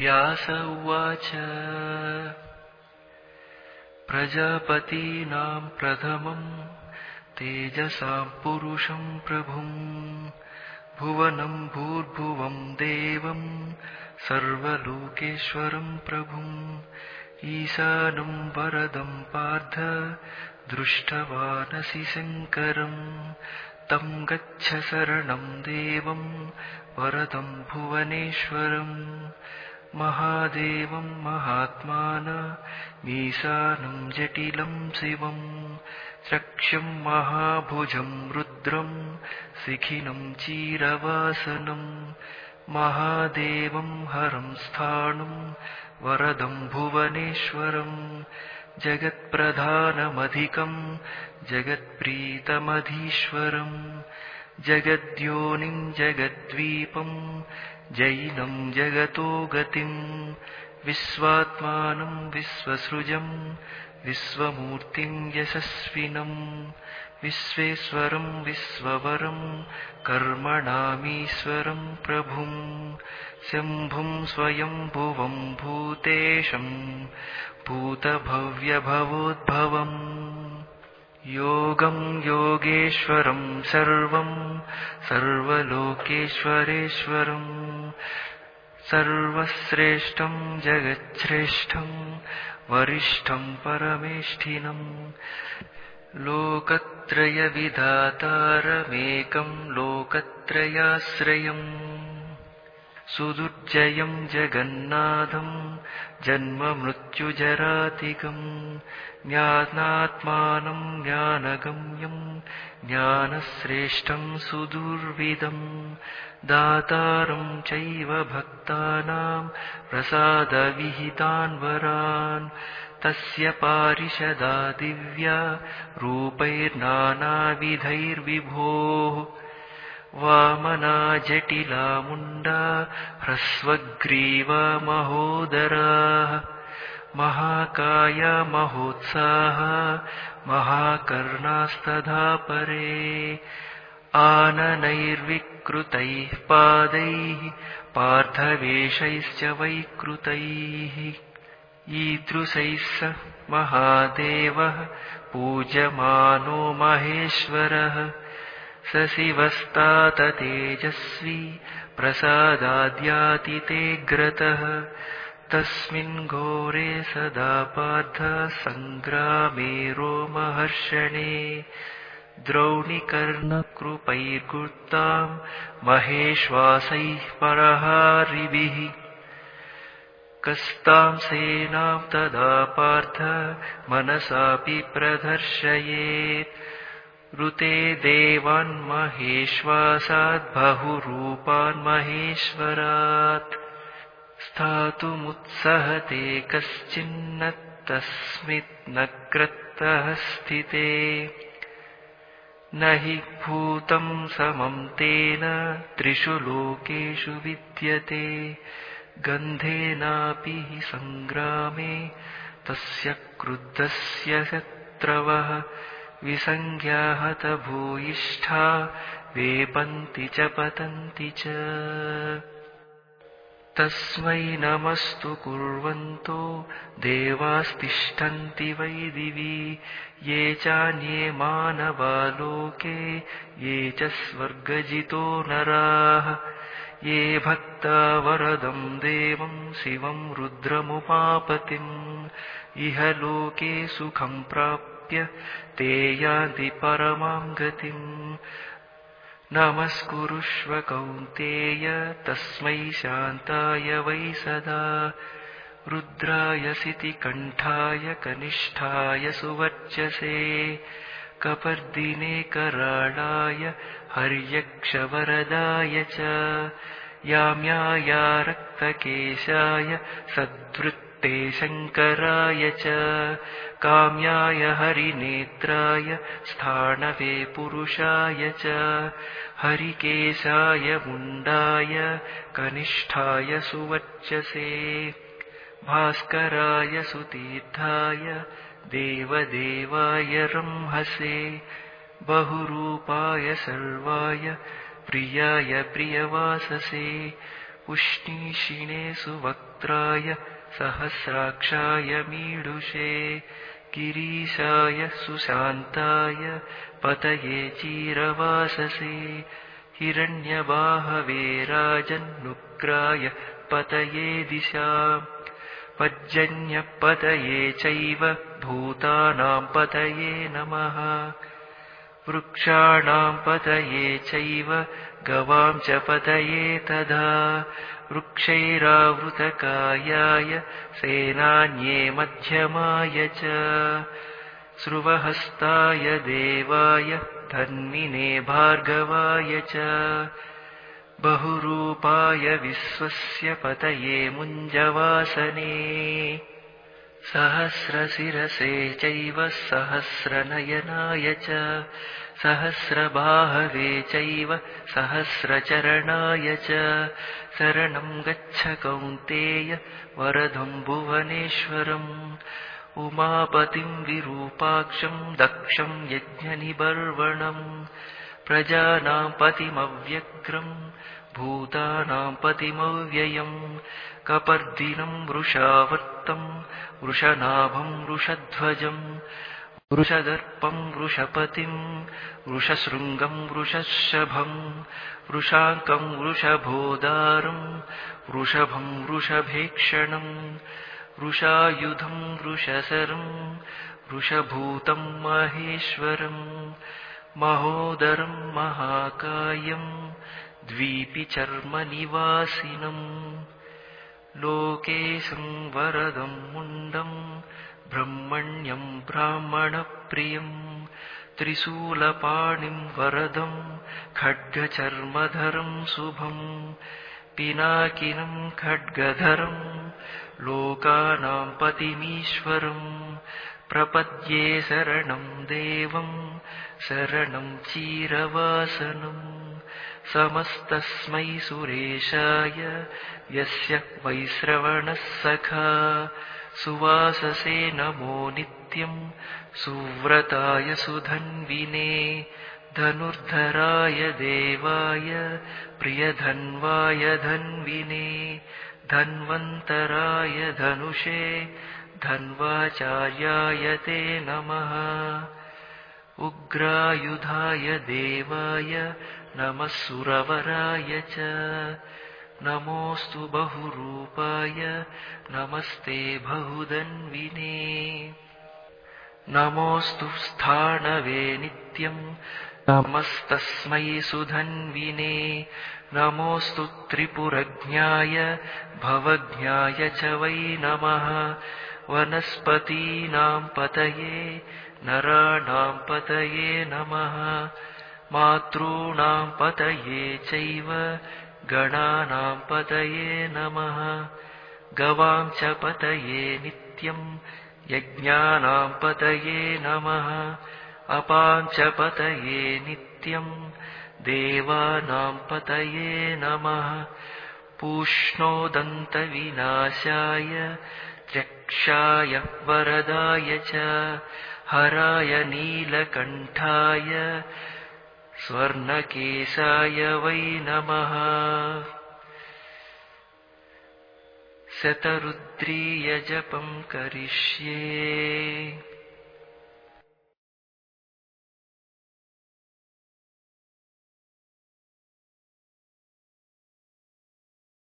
व्यास उवाच। प्रजापतीनाम् प्रथमम् तेजसाम् पुरुषम् प्रभुम् भुवनम् भूर्भुवम् देवम् सर्वलोकेश्वरम् प्रभुम् ईशानम् वरदम् पार्थ दृष्टवानसि शङ्करम् तम् गच्छ शरणम् देवम् वरदम् भुवनेश्वरम् महादेवम् महात्मान मीशानम् जटिलम् शिवम् चक्षुम् महाभुजम् रुद्रम् शिखिनम् चीरवासनम् महादेवम् हरम् स्थाणुम् वरदम् भुवनेश्वरम् जगत्प्रधानमधिकम् जगत्प्रीतमधीश्वरम् जगद्योनिम् जगद्वीपम् जैनम् जगतो गतिम् विश्वात्मानम् विश्वसृजम् विश्वमूर्तिम् यशस्विनम् विश्वेश्वरम् विश्ववरम् कर्मणामीश्वरम् प्रभुम् शम्भुम् स्वयम्भुवम् भूतेशम् भूतभव्यभवोद्भवम् योगम् योगेश्वरम् सर्वम् सर्वलोकेश्वरेश्वरम् सर्वश्रेष्ठम् जगच्छ्रेष्ठम् वरिष्ठम् परमेष्ठिनम् लोकत्रयविधातारमेकम् लोकत्रयाश्रयम् सुदुर्जयम् जगन्नाथम् जन्ममृत्युजरातिगम् ज्ञानात्मानम् ज्ञानगम्यम् ज्ञानश्रेष्ठम् सुदुर्विदम् दातारम् चैव भक्तानाम् प्रसादविहितान् वरान् तस्य पारिषदा दिव्या रूपैर्नानाविधैर्विभोः वामना जटिला मुण्डा ह्रस्वग्रीवा महोदराः महाकाया महोत्साहा महाकर्णास्तथा परे आननैर्विकृतैः पादैः पार्थवेषैश्च वैकृतैः ईदृशैः स महादेवः पूज्यमानो महेश्वरः स शिवस्ताततेजस्वी प्रसादाद्यातितेऽग्रतः तस्मिन् घोरे सदा पार्थ सङ्ग्रामे रोमहर्षणे द्रौणिकर्णकृपैर्कृताम् महेश्वासैः परहारिभिः। कस्ताम् सेनाम् तदा पार्थ मनसापि प्रदर्शयेत् ऋते देवान् महेश्वासाद्बहुरूपान् महेश्वरात् स्थातुमुत्सहते कश्चिन्न तस्मिन्नग्रतः स्थिते। न हि भूतम् समम् तेन त्रिषु लोकेषु विद्यते। गन्धेनापि हि सङ्ग्रामे तस्य क्रुद्धस्य शत्रवः विसङ्ख्याहतभूयिष्ठा वेपन्ति च पतन्ति च। तस्मै नमस्तु कुर्वन्तो देवास्तिष्ठन्ति वै दिवि। ये चान्ये मानवालोके ये च स्वर्गजितो नराः। ये भक्ता वरदम् देवम् शिवम् रुद्रमुपापतिम्। इह लोके सुखम् ते यान्ति परमाम् गतिम् नमस्कुरुष्व कौन्तेय तस्मै शान्ताय वै सदा। रुद्राय सितिकण्ठाय कनिष्ठाय सुवर्चसे। कपर्दिने कराळाय हर्यक्षवरदाय च। याम्याया रक्तकेशाय सद्वृत्ते शङ्कराय च काम्याय हरिनेत्राय स्थाणवे पुरुषाय च हरिकेशाय मुण्डाय कनिष्ठाय सुवर्चसे भास्कराय सुतीर्थाय देवदेवाय रंहसे बहुरूपाय सर्वाय प्रियाय प्रियवाससे उष्णीषिणे सुवक्त्राय सहस्राक्षाय मीडुषे गिरीशाय सुशान्ताय पतये चीरवाससे हिरण्यबाहवे राजन्नुग्राय पतये दिशा पज्जन्यपतये चैव भूतानां पतये नमः। वृक्षाणां पतये चैव गवां च पतये तदा वृक्षैरावृतकायाय सेनान्ये मध्यमाय च स्रुवहस्ताय देवाय धन्विने भार्गवाय च बहुरूपाय विश्वस्य पतये मुञ्जवासने सहस्रशिरसे चैव सहस्रनयनाय च। सहस्रबाहवे चैव सहस्रचरणाय च। शरणम् गच्छ कौन्तेय वरदम् भुवनेश्वरम्। उमापतिम् विरूपाक्षम् दक्षम् यज्ञनिबर्वणम्। प्रजानाम् पतिमव्यग्रम् भूतानाम् पतिमव्ययम् कपर्दिनम् वृषावर्तम् वृषनाभम् वृषध्वजम् वृषदर्पम् वृषपतिम् वृषशृङ्गम् वृषशभम् वृषाङ्कम् वृषभोदारम् वृषभम् वृषभेक्षणम् वृषायुधम् वृषशरम् वृषभूतम् माहेश्वरम् महोदरम् महाकायम् द्वीपिचर्मनिवासिनम् लोकेशम् वरदम् मुण्डम् ब्रह्मण्यम् ब्राह्मणप्रियम्। त्रिशूलपाणिम् वरदम् खड्गचर्मधरम् शुभम्। पिनाकिनम् खड्गधरम् लोकानाम् पतिमीश्वरम्। प्रपद्ये शरणम् देवम् शरणम् चीरवासनम् समस्तस्मै सुरेशाय यस्य वैश्रवणः सखा। सुवाससे नमो नित्यम् सुव्रताय सुधन्विने धनुर्धराय देवाय प्रियधन्वाय धन्विने धन्वन्तराय धनुषे धन्वाचार्याय ते नमः। उग्रायुधाय देवाय नमः सुरवराय च। नमोऽस्तु बहुरूपाय। नमस्ते बहुधन्विने। नमोऽस्तु स्थाणवे नित्यम् नमस्तस्मै सुधन्विने। नमोऽस्तु त्रिपुरज्ञाय। भवज्ञाय च वै नमः। वनस्पतीनाम् पतये। नराणाम् पतये नमः मातॄणाम् पतये चैव गणानाम् पतये नमः। गवाम् च पतये नित्यम् यज्ञानाम् पतये नमः। अपाम् च पतये नित्यम् देवानाम् पतये नमः। पूष्णोदन्तविनाशाय चक्षाय वरदाय च। हराय नीलकण्ठाय स्वर्णकेशाय वै नमः। शतरुद्रीयजपम् करिष्ये